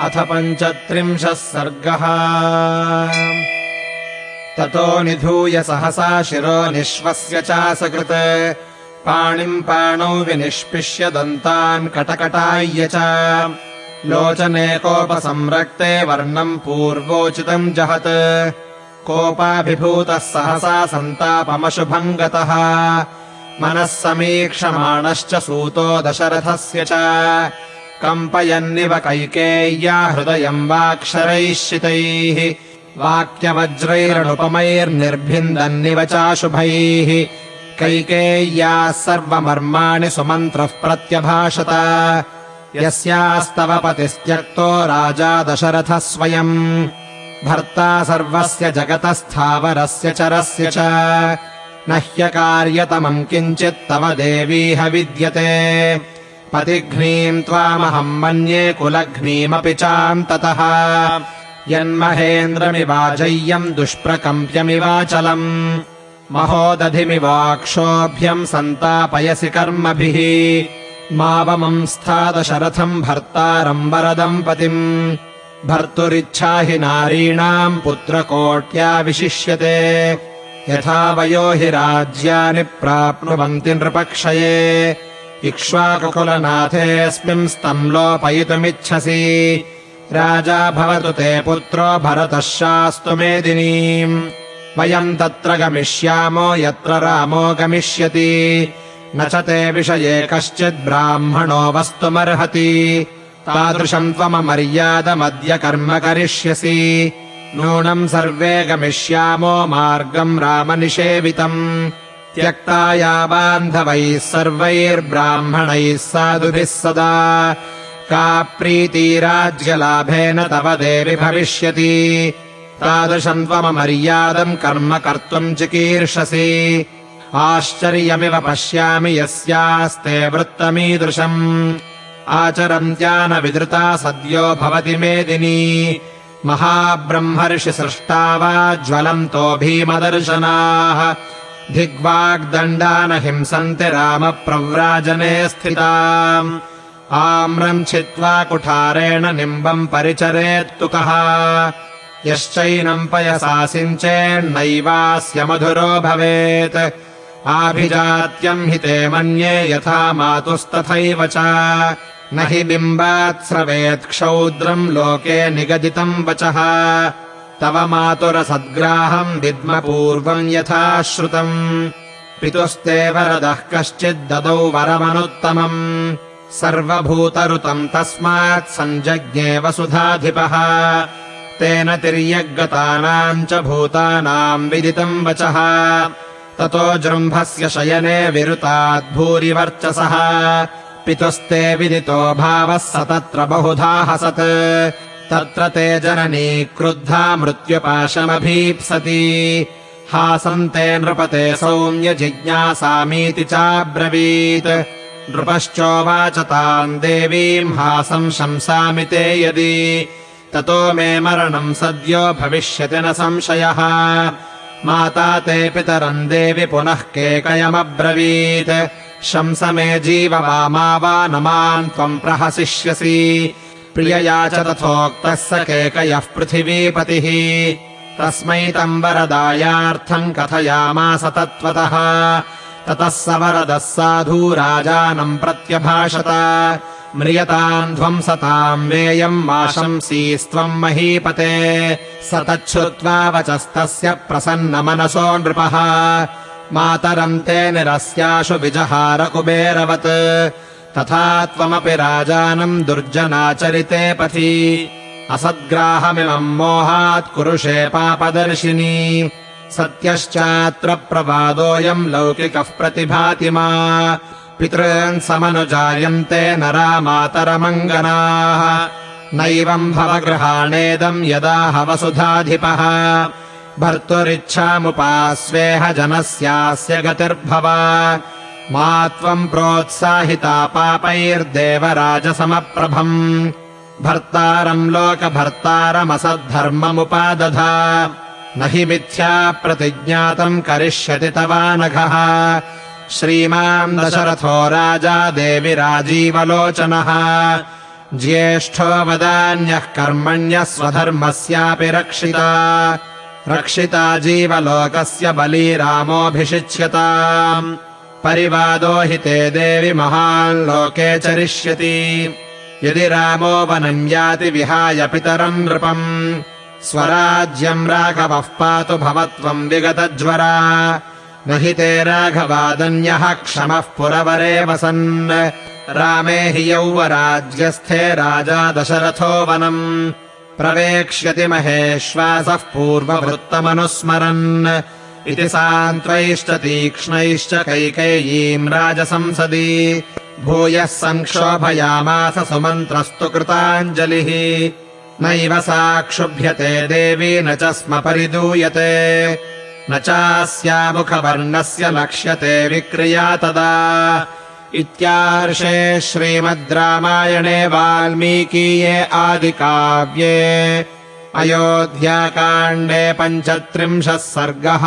अथ पञ्चत्रिंशः सर्गः। ततो निधूय सहसा शिरो निःश्वस्य चासकृत्। पाणिम् पाणौ विनिष्पिष्य दन्तान् कटकटाय्य च। लोचने कोपसंरक्ते वर्णम् पूर्वोचितम् जहत्। कोपाभिभूतः सहसा सन्तापमशुभम् गतः। मनः समीक्षमाणश्च सूतो दशरथस्य च कम्पयन्निव कैकेय्या हृदयम् वाक्षरैः शितैः वाक्यवज्रैरनुपमैर्निर्भिन्दन्निव चाशुभैः। कैकेय्याः सर्वमर्माणि सुमन्त्रः प्रत्यभाषत यस्यास्तव पतिस्त्यक्तो राजा दशरथः स्वयम्। भर्ता सर्वस्य जगतस्थावरस्य चरस्य च न ह्यकार्यतमम् किञ्चित् तव देवीह विद्यते पतिघ्नीम् त्वामहम् मन्ये कुलघ्नीमपि चान्ततः। यन्महेन्द्रमिवाजय्यम् दुष्प्रकम्प्यमिवाचलम्। महोदधिमिवाक्षोभ्यम् सन्तापयसि कर्मभिः। मावमंस्थादशरथम् भर्तारम् वरदम् पतिम् भर्तुरिच्छा हि नारीणाम् पुत्रकोट्या विशिष्यते। यथा वयो हि राज्यानि प्राप्नुवन्ति नृपक्षये इक्ष्वाकुकुलनाथेऽस्मिंस्तम् लोपयितुमिच्छसि। राजा भवतु ते पुत्रो भरतः शास्तु मेदिनीम् वयम् तत्र गमिष्यामो यत्र रामो गमिष्यति। न च ते विषये कश्चित् ब्राह्मणो वस्तुमर्हति। तादृशम् त्वममर्यादमद्य कर्म करिष्यसि। नूनम् सर्वे गमिष्यामो मार्गम् रामनिषेवितम् त्यक्ता या बान्धवैः सर्वैर्ब्राह्मणैः साधुभिः सदा। का प्रीतिराज्यलाभेन तव देवि भविष्यति। तादृशम् त्वममर्यादम् कर्म कर्तुम् चिकीर्षसि आश्चर्यमिव पश्यामि यस्यास्ते वृत्तमीदृशम्। आचरन्त्या न विदृता सद्यो भवति मेदिनी महाब्रह्मर्षि सृष्टा वा ज्वलन्तो भीमदर्शनाः हिंसन्ति रामप्रव्राजने स्थिता आम्रम् छित्त्वा कुठारेण निम्बम् परिचरेत्तु कः। यश्चैनम् पयसा सिञ्चेन्नैवास्य मधुरो भवेत्। आभिजात्यम् हि ते मन्ये यथा मातुस्तथैव च। न हि बिम्बात् क्षौद्रम् लोके निगदितम् वचः तव मातुरसद्ग्राहम् विद्मपूर्वम् यथा श्रुतम्। पितुस्ते वरदः कश्चिद्ददौ वरमनुत्तमम्। सर्वभूतऋतम् तस्मात् सञ्जज्ञे वसुधाधिपः तेन तिर्यग्गतानाम् च भूतानाम् विदितम् वचः। ततो जृम्भस्य शयने विरुताद्भूरिवर्चसः पितुस्ते विदितो भावः स तत्र बहुधा हसत् तत्र ते जननी क्रुद्धा मृत्युपाशमभीप्सति। हासन्ते नृपते सौम्य जिज्ञासामीति चाब्रवीत्। नृपश्चोवाच ताम् देवीम् हासम् शंसामि ते यदि। ततो मे मरणम् सद्यो भविष्यति न संशयः। माता ते पितरम् देवि पुनः केकयमब्रवीत्। शंस मे जीव वा मा वा न माम् त्वम् प्रहसिष्यसि प्रियया च तथोक्तः स केकयः पृथिवीपतिः। तस्मै तम् वरदायार्थम् कथयामास तत्त्वतः। ततः स वरदः साधु राजानम् प्रत्यभाषत। म्रियताम् ध्वंसताम् वेयम् मा शंसीस्त्वम् महीपते। स तच्छ्रुत्वा वचस्तस्य प्रसन्नमनसो नृपः। मातरम् ते निरस्याशु विजहार कुबेरवत् तथा त्वमपि राजानम् दुर्जनाचरिते पथि। असद्ग्राहमिमम् मोहात् कुरुषे पापदर्शिनी। सत्यश्चात्र प्रवादोऽयम् लौकिकः प्रतिभाति मा पितॄन् समनुजायन्ते नरा मातरमङ्गनाः नैवम् भवगृहाणेदम् यदा हवसुधाधिपः। भर्तुरिच्छामुपास्वेह जनस्यास्य गतिर्भव मा त्वम् प्रोत्साहिता पापैर्देवराजसमप्रभम्। भर्तारम् लोकभर्तारमसद्धर्ममुपादधा। न हि मिथ्या प्रतिज्ञातम् करिष्यति तवानघः। श्रीमान् दशरथो राजा देवि राजीवलोचनः। ज्येष्ठो वदान्यः कर्मण्यः स्वधर्मस्यापि रक्षिता। रक्षिता जीवलोकस्य बली रामोऽभिषिच्यता परिवादो हि ते देवि महान् लोके चरिष्यति। यदि रामो वनम् याति विहाय पितरम् नृपम् स्वराज्यम् राघवः पातु भवत्वम् विगतज्वरा। न हि ते राघवादन्यः क्षमः पुरवरे वसन्। रामे हि यौवराज्यस्थे राजा दशरथो वनम्। प्रवेक्ष्यति महेश्वासः पूर्ववृत्तमनुस्मरन् इति सान्त्वैश्च तीक्ष्णैश्च कैकेयीम् राजसंसदि। भूयः सङ्क्षोभयामास सुमन्त्रस्तु कृताञ्जलिः। नैव सा क्षुभ्यते देवी न च स्म परिदूयते। न चास्यामुखवर्णस्य लक्ष्यते विक्रिया तदा। इत्यार्षे श्रीमद् रामायणे वाल्मीकीये आदिकाव्ये अयोध्याकाण्डे पञ्चत्रिंशः सर्गः